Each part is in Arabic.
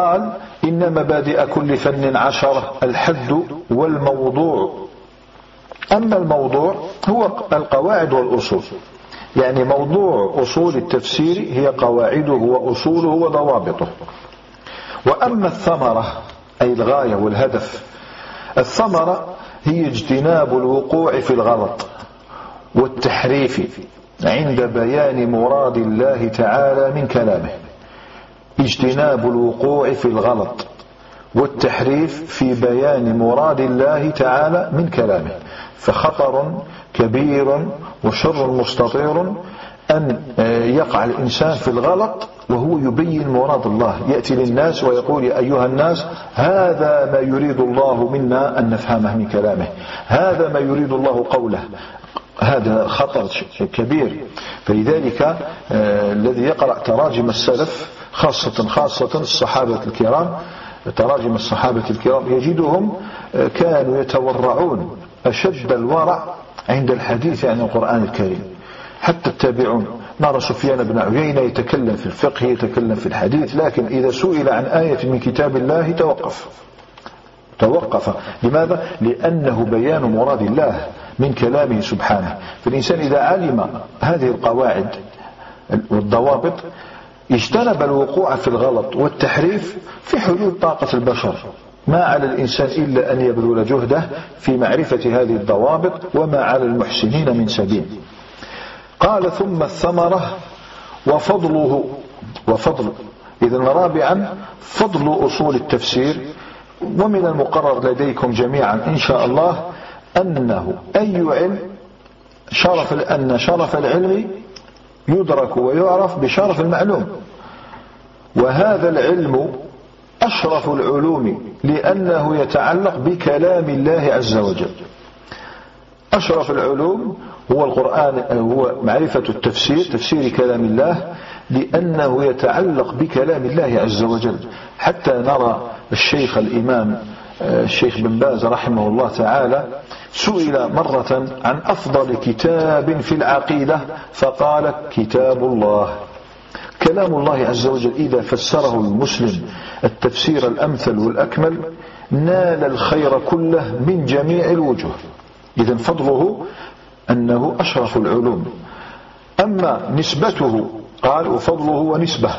قال إن مبادئ كل فن عشرة الحد والموضوع. أما الموضوع هو القواعد والأصول. يعني موضوع أصول التفسير هي قواعده وأصوله وضوابطه. وأما الثمرة أي الغاية والهدف الثمرة هي اجتناب الوقوع في الغلط والتحريف عند بيان مراد الله تعالى من كلامه. اجتناب الوقوع في الغلط والتحريف في بيان مراد الله تعالى من كلامه. فخطر كبير وشر مستطير أن يقع الإنسان في الغلط وهو يبين مراد الله. يأتي للناس ويقول يا أيها الناس هذا ما يريد الله منا أن نفهمه من كلامه. هذا ما يريد الله قوله. هذا خطر كبير. فلذلك آه، الذي يقرأ تراجم السلف خاصة خاصة الصحابة الكرام تراجم الصحابة الكرام يجدهم آه، كانوا يتورعون أشد الورع عند الحديث عن القرآن الكريم. حتى التابعون نرى سفيان بن عيينة يتكلم في الفقه يتكلم في الحديث لكن إذا سئل عن آية من كتاب الله توقف. توقف. لماذا؟ لأنه بيان مراد الله من كلامه سبحانه. فالإنسان إذا علم هذه القواعد والضوابط اجتنب الوقوع في الغلط والتحريف في حدود طاقة البشر. ما على الإنسان إلا أن يبذل جهده في معرفة هذه الضوابط وما على المحسنين من سبيل. قال ثم الثمرة وفضله وفضل إذا رابعا فضل أصول التفسير. ومن المقرر لديكم جميعا إن شاء الله أنه أي علم شرف أن شرف العلم يدرك ويعرف بشرف المعلوم. وهذا العلم أشرف العلوم لأنه يتعلق بكلام الله عز وجل. أشرف العلوم هو القرآن هو معرفة التفسير تفسير كلام الله لأنه يتعلق بكلام الله عز وجل. حتى نرى الشيخ الإمام آه، الشيخ بن باز رحمه الله تعالى سئل مرة عن أفضل كتاب في العقيدة فقال كتاب الله. كلام الله عز وجل إذا فسره المسلم التفسير الأمثل والأكمل نال الخير كله من جميع الوجوه. إذا فضله أنه أشرف العلوم. أما نسبته قال وفضله ونسبة.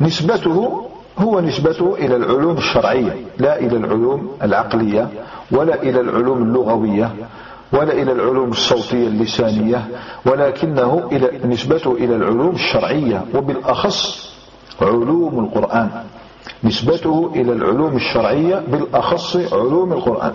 نسبته هو نسبته إلى العلوم الشرعية لا إلى العلوم العقلية ولا إلى العلوم اللغوية ولا إلى العلوم الصوتية اللسانية ولكنه إلى نسبته إلى العلوم الشرعية وبالأخص علوم القرآن. نسبته إلى العلوم الشرعية بالأخص علوم القرآن.